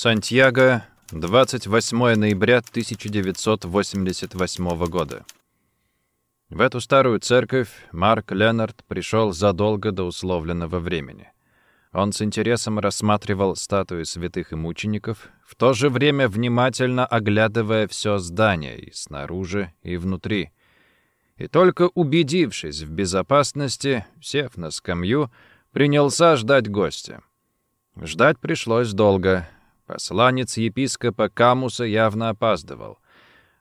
Сантьяго, 28 ноября 1988 года. В эту старую церковь Марк Леннард пришел задолго до условленного времени. Он с интересом рассматривал статуи святых и мучеников, в то же время внимательно оглядывая все здание и снаружи, и внутри. И только убедившись в безопасности, сев на скамью, принялся ждать гостя. Ждать пришлось долго — Посланец епископа Камуса явно опаздывал.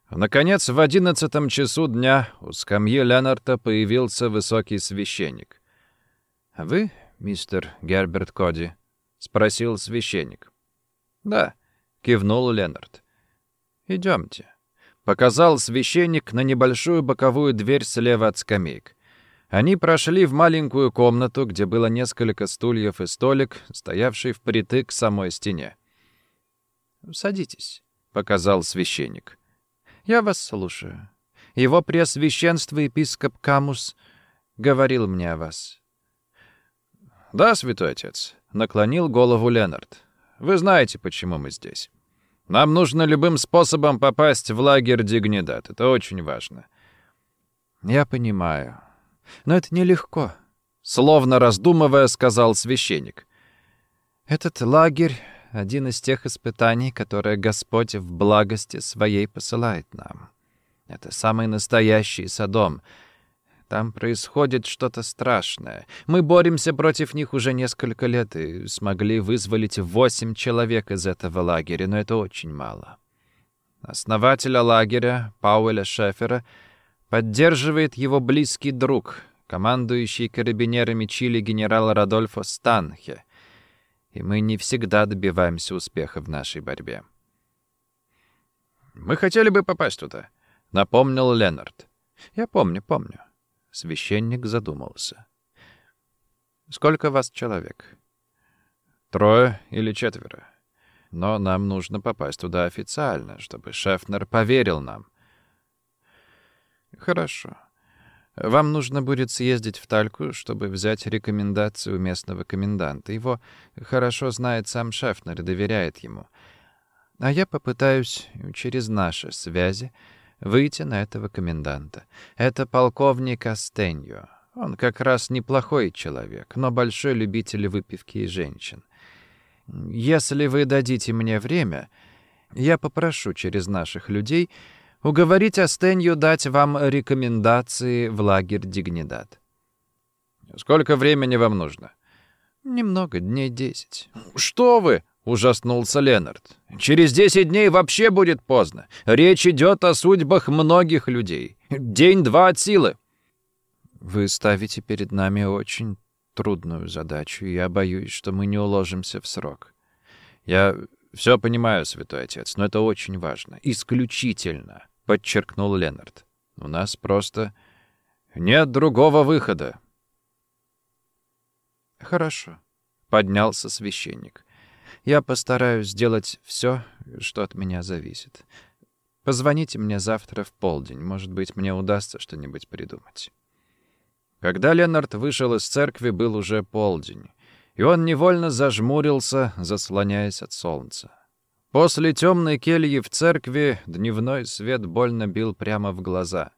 Наконец, в одиннадцатом часу дня у скамьи Ленарта появился высокий священник. «А вы, мистер Герберт Коди?» — спросил священник. «Да», — кивнул Ленард. «Идемте». Показал священник на небольшую боковую дверь слева от скамеек. Они прошли в маленькую комнату, где было несколько стульев и столик, стоявший впритык к самой стене. «Садитесь», — показал священник. «Я вас слушаю. Его преосвященство епископ Камус говорил мне о вас». «Да, святой отец», — наклонил голову Ленард. «Вы знаете, почему мы здесь. Нам нужно любым способом попасть в лагерь Дигнидат. Это очень важно». «Я понимаю. Но это нелегко», — словно раздумывая, сказал священник. «Этот лагерь один из тех испытаний, которые Господь в благости своей посылает нам. Это самый настоящий Содом. Там происходит что-то страшное. Мы боремся против них уже несколько лет и смогли вызволить восемь человек из этого лагеря, но это очень мало. Основателя лагеря, Пауэля Шефера, поддерживает его близкий друг, командующий карабинерами Чили генерал Радольфо Станхе и мы не всегда добиваемся успеха в нашей борьбе. «Мы хотели бы попасть туда», — напомнил Ленард. «Я помню, помню». Священник задумался. «Сколько вас человек?» «Трое или четверо. Но нам нужно попасть туда официально, чтобы Шефнер поверил нам». «Хорошо. Вам нужно будет съездить в Тальку, чтобы взять рекомендацию местного коменданта. Его хорошо знает сам Шефнер и доверяет ему. А я попытаюсь через наши связи выйти на этого коменданта. Это полковник Астеньо. Он как раз неплохой человек, но большой любитель выпивки и женщин. Если вы дадите мне время, я попрошу через наших людей — уговорить Астенью дать вам рекомендации в лагерь Дигнидат. Сколько времени вам нужно? Немного, дней десять. Что вы? Ужаснулся Ленард. «Через десять дней вообще будет поздно. Речь идет о судьбах многих людей. День-два от силы». «Вы ставите перед нами очень трудную задачу, и я боюсь, что мы не уложимся в срок. Я «Все понимаю, святой отец, но это очень важно. Исключительно», — подчеркнул Ленард. «У нас просто нет другого выхода». «Хорошо», — поднялся священник. «Я постараюсь сделать все, что от меня зависит. Позвоните мне завтра в полдень. Может быть, мне удастся что-нибудь придумать». Когда Ленард вышел из церкви, был уже полдень и он невольно зажмурился, заслоняясь от солнца. После темной кельи в церкви дневной свет больно бил прямо в глаза.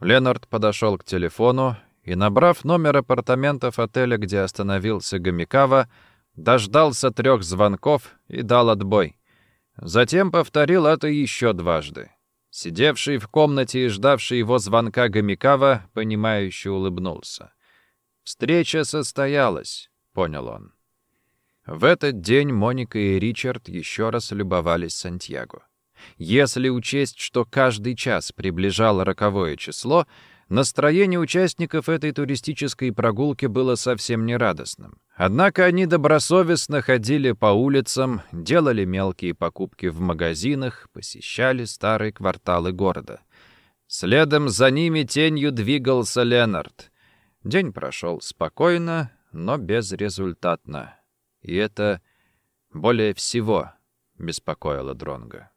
Ленард подошел к телефону и, набрав номер апартаментов отеля, где остановился Гомикава, дождался трех звонков и дал отбой. Затем повторил это еще дважды. Сидевший в комнате и ждавший его звонка Гомикава, понимающе улыбнулся. Встреча состоялась понял он. В этот день Моника и Ричард еще раз любовались Сантьяго. Если учесть, что каждый час приближало роковое число, настроение участников этой туристической прогулки было совсем нерадостным. Однако они добросовестно ходили по улицам, делали мелкие покупки в магазинах, посещали старые кварталы города. Следом за ними тенью двигался Ленард. День прошел спокойно, но безрезультатно. И это более всего беспокоило Дронга.